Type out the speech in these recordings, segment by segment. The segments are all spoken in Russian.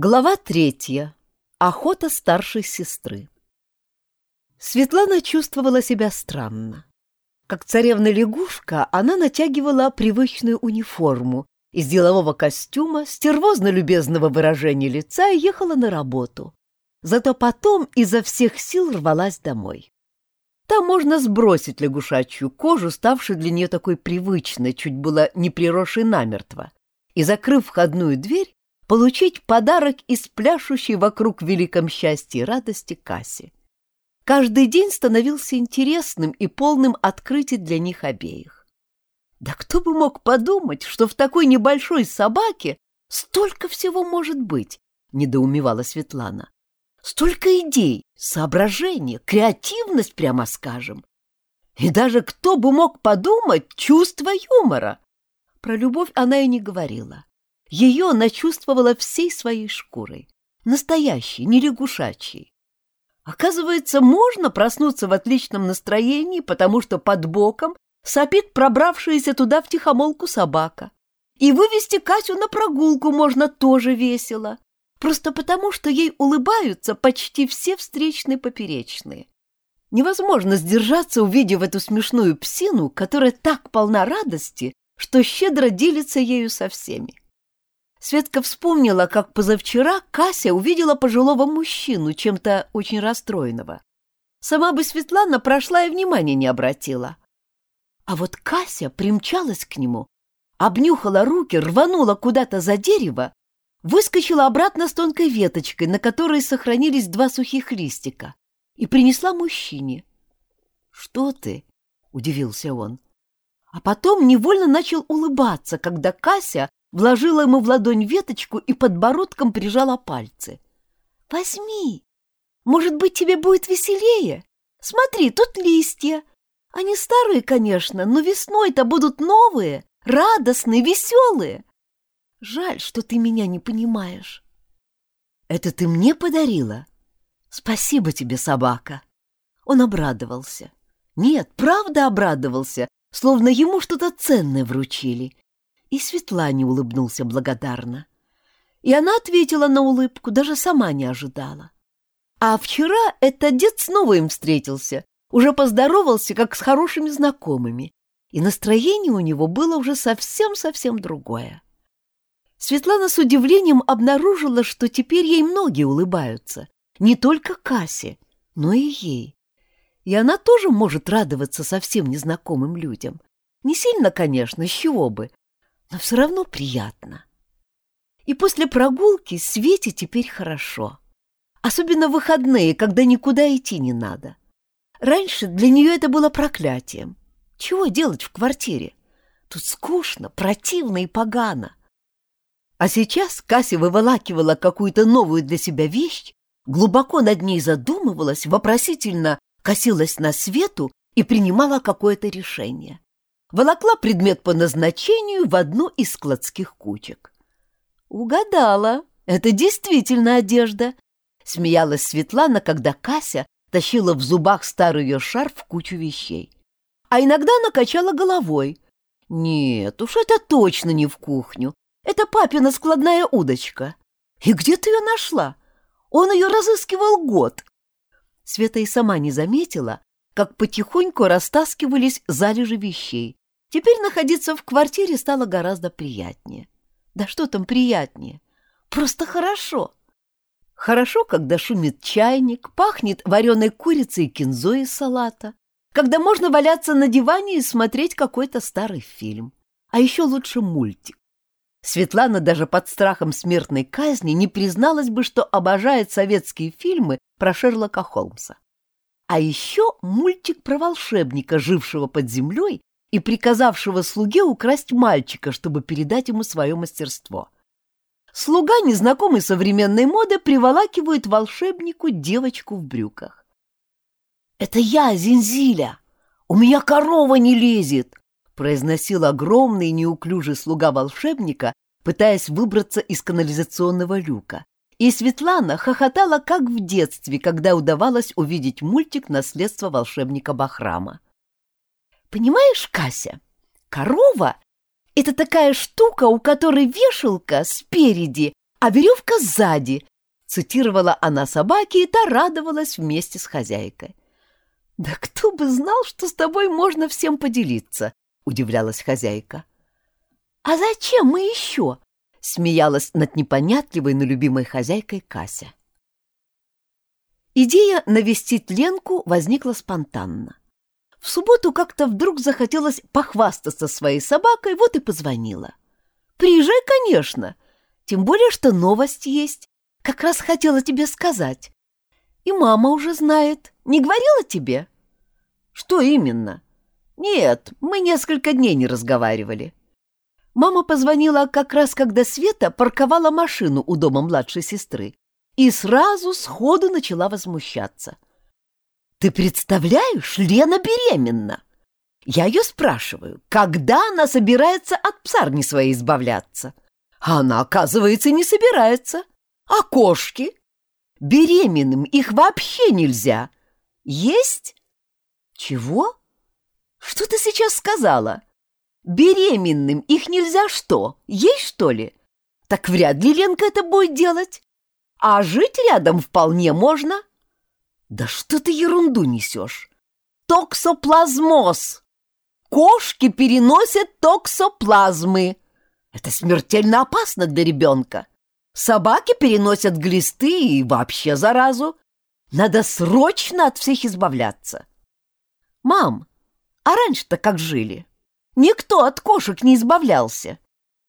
Глава третья. Охота старшей сестры. Светлана чувствовала себя странно. Как царевна-лягушка, она натягивала привычную униформу из делового костюма, стервозно-любезного выражения лица и ехала на работу. Зато потом изо всех сил рвалась домой. Там можно сбросить лягушачью кожу, ставшую для нее такой привычной, чуть было не приросшей намертво, и, закрыв входную дверь, получить подарок из пляшущей вокруг великом счастье и радости Касси. Каждый день становился интересным и полным открытий для них обеих. Да кто бы мог подумать, что в такой небольшой собаке столько всего может быть, недоумевала Светлана. Столько идей, соображений, креативность, прямо скажем. И даже кто бы мог подумать чувство юмора. Про любовь она и не говорила. Ее она чувствовала всей своей шкурой. Настоящей, не лягушачьей. Оказывается, можно проснуться в отличном настроении, потому что под боком сопит пробравшаяся туда втихомолку собака. И вывести Катю на прогулку можно тоже весело. Просто потому, что ей улыбаются почти все встречные поперечные. Невозможно сдержаться, увидев эту смешную псину, которая так полна радости, что щедро делится ею со всеми. Светка вспомнила, как позавчера Кася увидела пожилого мужчину, чем-то очень расстроенного. Сама бы Светлана прошла и внимания не обратила. А вот Кася примчалась к нему, обнюхала руки, рванула куда-то за дерево, выскочила обратно с тонкой веточкой, на которой сохранились два сухих листика, и принесла мужчине. «Что ты?» — удивился он. А потом невольно начал улыбаться, когда Кася вложила ему в ладонь веточку и подбородком прижала пальцы. «Возьми! Может быть, тебе будет веселее? Смотри, тут листья. Они старые, конечно, но весной-то будут новые, радостные, веселые. Жаль, что ты меня не понимаешь». «Это ты мне подарила? Спасибо тебе, собака!» Он обрадовался. Нет, правда обрадовался, словно ему что-то ценное вручили, и Светлане улыбнулся благодарно. И она ответила на улыбку, даже сама не ожидала. А вчера этот дед снова им встретился, уже поздоровался, как с хорошими знакомыми, и настроение у него было уже совсем-совсем другое. Светлана с удивлением обнаружила, что теперь ей многие улыбаются, не только Кассе, но и ей. И она тоже может радоваться совсем незнакомым людям. Не сильно, конечно, с чего бы, но все равно приятно. И после прогулки Свете теперь хорошо. Особенно в выходные, когда никуда идти не надо. Раньше для нее это было проклятием. Чего делать в квартире? Тут скучно, противно и погано. А сейчас Кася выволакивала какую-то новую для себя вещь, глубоко над ней задумывалась, вопросительно косилась на свету и принимала какое-то решение волокла предмет по назначению в одну из складских кучек. «Угадала, это действительно одежда», — смеялась Светлана, когда Кася тащила в зубах старый ее шарф в кучу вещей. А иногда накачала головой. «Нет уж, это точно не в кухню. Это папина складная удочка. И где ты ее нашла? Он ее разыскивал год». Света и сама не заметила, как потихоньку растаскивались залежи вещей. Теперь находиться в квартире стало гораздо приятнее. Да что там приятнее? Просто хорошо. Хорошо, когда шумит чайник, пахнет вареной курицей и кинзой из салата, когда можно валяться на диване и смотреть какой-то старый фильм. А еще лучше мультик. Светлана даже под страхом смертной казни не призналась бы, что обожает советские фильмы про Шерлока Холмса. А еще мультик про волшебника, жившего под землей и приказавшего слуге украсть мальчика, чтобы передать ему свое мастерство. Слуга, незнакомый современной моды, приволакивает волшебнику девочку в брюках. «Это я, Зинзиля! У меня корова не лезет!» произносил огромный неуклюжий слуга волшебника, пытаясь выбраться из канализационного люка. И Светлана хохотала, как в детстве, когда удавалось увидеть мультик «Наследство волшебника Бахрама». Понимаешь, Кася, корова — это такая штука, у которой вешалка спереди, а веревка сзади, цитировала она собаке, и та радовалась вместе с хозяйкой. «Да кто бы знал, что с тобой можно всем поделиться!» — удивлялась хозяйка. «А зачем мы еще?» — смеялась над непонятливой, но любимой хозяйкой Кася. Идея навестить Ленку возникла спонтанно. В субботу как-то вдруг захотелось похвастаться своей собакой, вот и позвонила. «Приезжай, конечно, тем более, что новость есть. Как раз хотела тебе сказать. И мама уже знает. Не говорила тебе?» «Что именно?» «Нет, мы несколько дней не разговаривали». Мама позвонила как раз, когда Света парковала машину у дома младшей сестры и сразу сходу начала возмущаться. «Ты представляешь, Лена беременна!» Я ее спрашиваю, когда она собирается от псарни своей избавляться? А она, оказывается, не собирается. А кошки? Беременным их вообще нельзя. Есть? Чего? Что ты сейчас сказала? Беременным их нельзя что? Есть, что ли? Так вряд ли Ленка это будет делать. А жить рядом вполне можно. Да что ты ерунду несешь? Токсоплазмоз. Кошки переносят токсоплазмы. Это смертельно опасно для ребенка. Собаки переносят глисты и вообще заразу. Надо срочно от всех избавляться. Мам, а раньше-то как жили? Никто от кошек не избавлялся.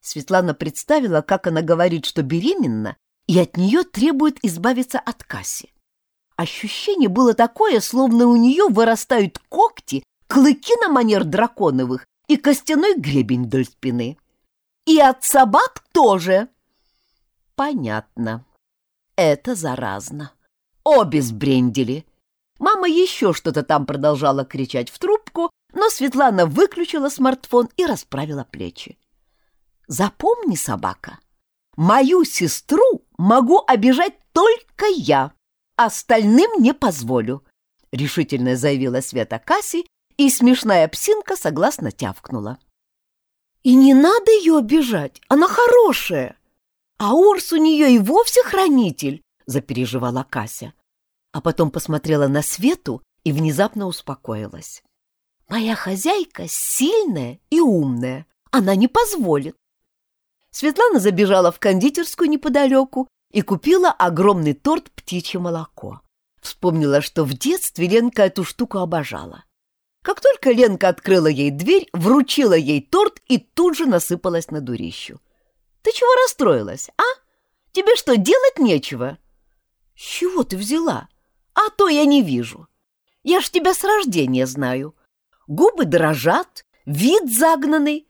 Светлана представила, как она говорит, что беременна, и от нее требует избавиться от Касси. Ощущение было такое, словно у нее вырастают когти, клыки на манер драконовых и костяной гребень вдоль спины. И от собак тоже. Понятно. Это заразно. Обе сбрендили. Мама еще что-то там продолжала кричать в трубку, но Светлана выключила смартфон и расправила плечи. Запомни, собака, мою сестру могу обижать только я, остальным не позволю, решительно заявила Света Касси, и смешная псинка согласно тявкнула. И не надо ее обижать, она хорошая. А Урс у нее и вовсе хранитель, запереживала Кася. А потом посмотрела на Свету и внезапно успокоилась. Моя хозяйка сильная и умная, она не позволит. Светлана забежала в кондитерскую неподалеку и купила огромный торт «Птичье молоко». Вспомнила, что в детстве Ленка эту штуку обожала. Как только Ленка открыла ей дверь, вручила ей торт и тут же насыпалась на дурищу. «Ты чего расстроилась, а? Тебе что, делать нечего?» «С чего ты взяла? А то я не вижу. Я ж тебя с рождения знаю. Губы дрожат, вид загнанный.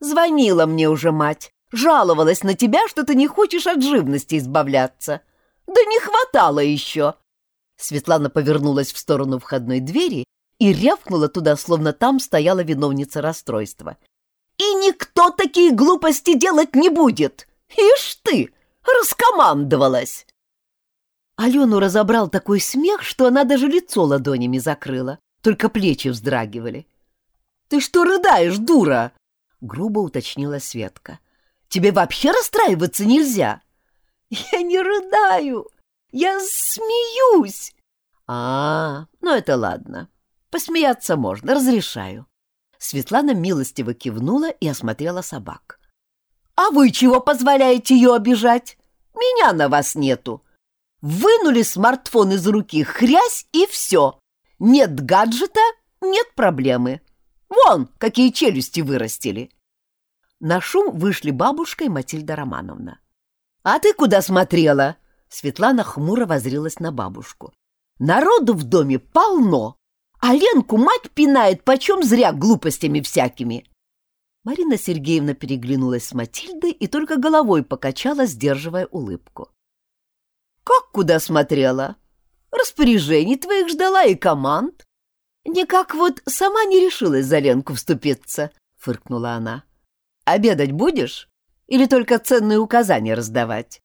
Звонила мне уже мать, жаловалась на тебя, что ты не хочешь от живности избавляться. Да не хватало еще!» Светлана повернулась в сторону входной двери и рявкнула туда, словно там стояла виновница расстройства. «И никто такие глупости делать не будет! Ишь ты, раскомандовалась!» Алену разобрал такой смех, что она даже лицо ладонями закрыла, только плечи вздрагивали. «Ты что рыдаешь, дура?» — грубо уточнила Светка. «Тебе вообще расстраиваться нельзя!» «Я не рыдаю! Я смеюсь!» «А, ну это ладно. Посмеяться можно, разрешаю. Светлана милостиво кивнула и осмотрела собак. «А вы чего позволяете ее обижать? Меня на вас нету. Вынули смартфон из руки, хрясь и все. Нет гаджета, нет проблемы. Вон, какие челюсти вырастили!» На шум вышли бабушка и Матильда Романовна. «А ты куда смотрела?» Светлана хмуро возрилась на бабушку. «Народу в доме полно, а Ленку мать пинает почем зря глупостями всякими. Марина Сергеевна переглянулась с Матильдой и только головой покачала, сдерживая улыбку. «Как куда смотрела? Распоряжений твоих ждала и команд. Никак вот сама не решилась за Ленку вступиться», — фыркнула она. «Обедать будешь? Или только ценные указания раздавать?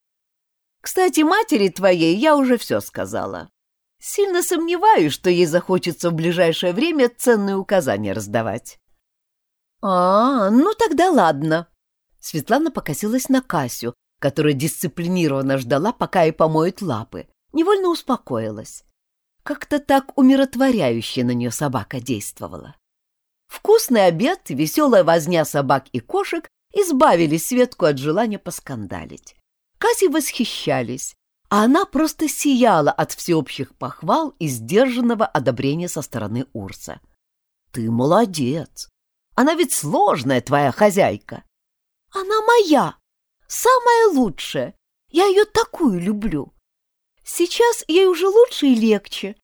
Кстати, матери твоей я уже все сказала. Сильно сомневаюсь, что ей захочется в ближайшее время ценные указания раздавать. А, ну тогда ладно. Светлана покосилась на Касю, которая дисциплинированно ждала, пока ей помоют лапы, невольно успокоилась. Как-то так умиротворяюще на нее собака действовала. Вкусный обед, веселая возня собак и кошек избавили Светку от желания поскандалить. Касси восхищались, а она просто сияла от всеобщих похвал и сдержанного одобрения со стороны Урса. «Ты молодец! Она ведь сложная, твоя хозяйка!» «Она моя! Самая лучшая! Я ее такую люблю! Сейчас ей уже лучше и легче.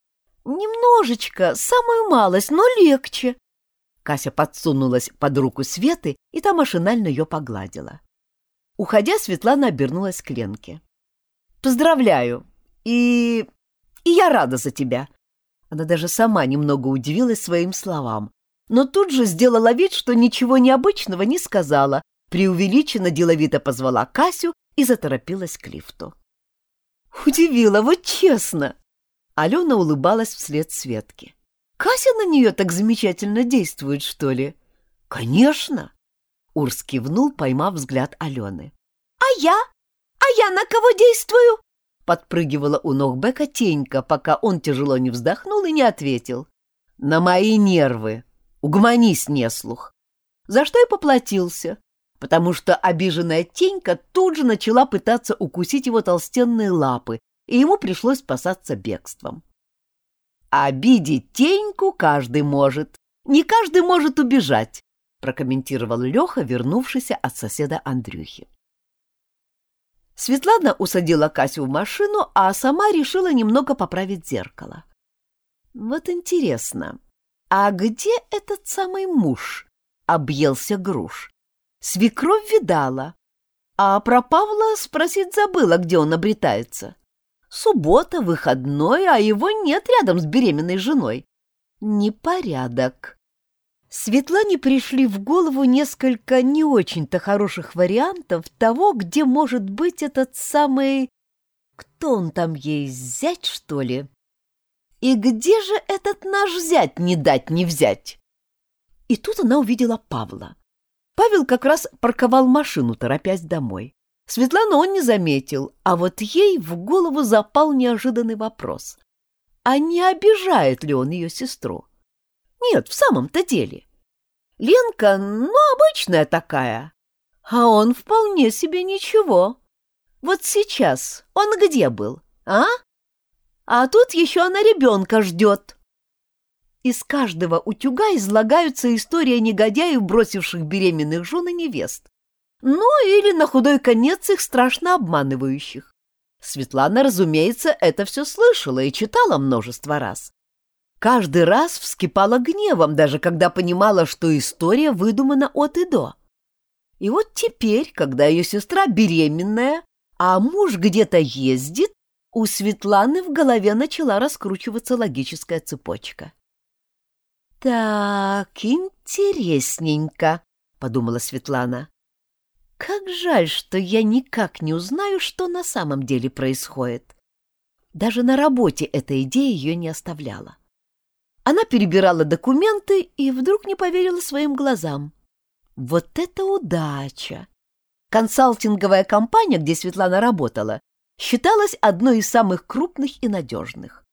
Немножечко, самую малость, но легче!» Кася подсунулась под руку Светы, и та машинально ее погладила. Уходя, Светлана обернулась к Ленке. Поздравляю. И... и я рада за тебя. Она даже сама немного удивилась своим словам, но тут же сделала вид, что ничего необычного не сказала, преувеличенно деловито позвала Касю и заторопилась к лифту. Удивила, вот честно. Алена улыбалась вслед Светке. Кася на нее так замечательно действует, что ли? Конечно. Урс кивнул, поймав взгляд Алены. А я? «А я на кого действую?» Подпрыгивала у ног Бека Тенька, пока он тяжело не вздохнул и не ответил. «На мои нервы! Угомонись, неслух!» За что и поплатился, потому что обиженная Тенька тут же начала пытаться укусить его толстенные лапы, и ему пришлось спасаться бегством. «Обидеть Теньку каждый может, не каждый может убежать», прокомментировал Леха, вернувшийся от соседа Андрюхи. Светлана усадила Касю в машину, а сама решила немного поправить зеркало. Вот интересно, а где этот самый муж? Объелся груш. Свекровь видала, а про Павла спросить забыла, где он обретается. Суббота, выходной, а его нет рядом с беременной женой. Непорядок. Светлане пришли в голову несколько не очень-то хороших вариантов того, где может быть этот самый... Кто он там ей, зять, что ли? И где же этот наш зять не дать не взять? И тут она увидела Павла. Павел как раз парковал машину, торопясь домой. Светлану он не заметил, а вот ей в голову запал неожиданный вопрос. А не обижает ли он ее сестру? Нет, в самом-то деле. Ленка, ну, обычная такая. А он вполне себе ничего. Вот сейчас он где был, а? А тут еще она ребенка ждет. Из каждого утюга излагаются истории негодяев, бросивших беременных жен и невест. Ну, или на худой конец их страшно обманывающих. Светлана, разумеется, это все слышала и читала множество раз. Каждый раз вскипала гневом, даже когда понимала, что история выдумана от и до. И вот теперь, когда ее сестра беременная, а муж где-то ездит, у Светланы в голове начала раскручиваться логическая цепочка. «Так, интересненько», — подумала Светлана. «Как жаль, что я никак не узнаю, что на самом деле происходит». Даже на работе эта идея ее не оставляла. Она перебирала документы и вдруг не поверила своим глазам. Вот это удача! Консалтинговая компания, где Светлана работала, считалась одной из самых крупных и надежных.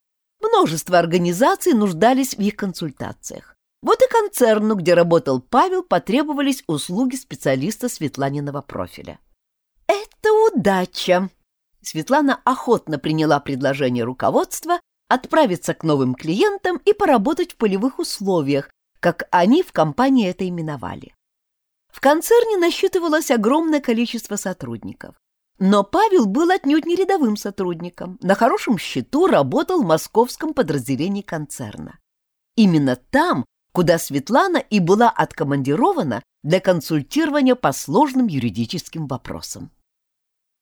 Множество организаций нуждались в их консультациях. Вот и концерну, где работал Павел, потребовались услуги специалиста Светланиного профиля. «Это удача!» Светлана охотно приняла предложение руководства отправиться к новым клиентам и поработать в полевых условиях, как они в компании это именовали. В концерне насчитывалось огромное количество сотрудников. Но Павел был отнюдь не рядовым сотрудником. На хорошем счету работал в московском подразделении концерна. Именно там, куда Светлана и была откомандирована для консультирования по сложным юридическим вопросам.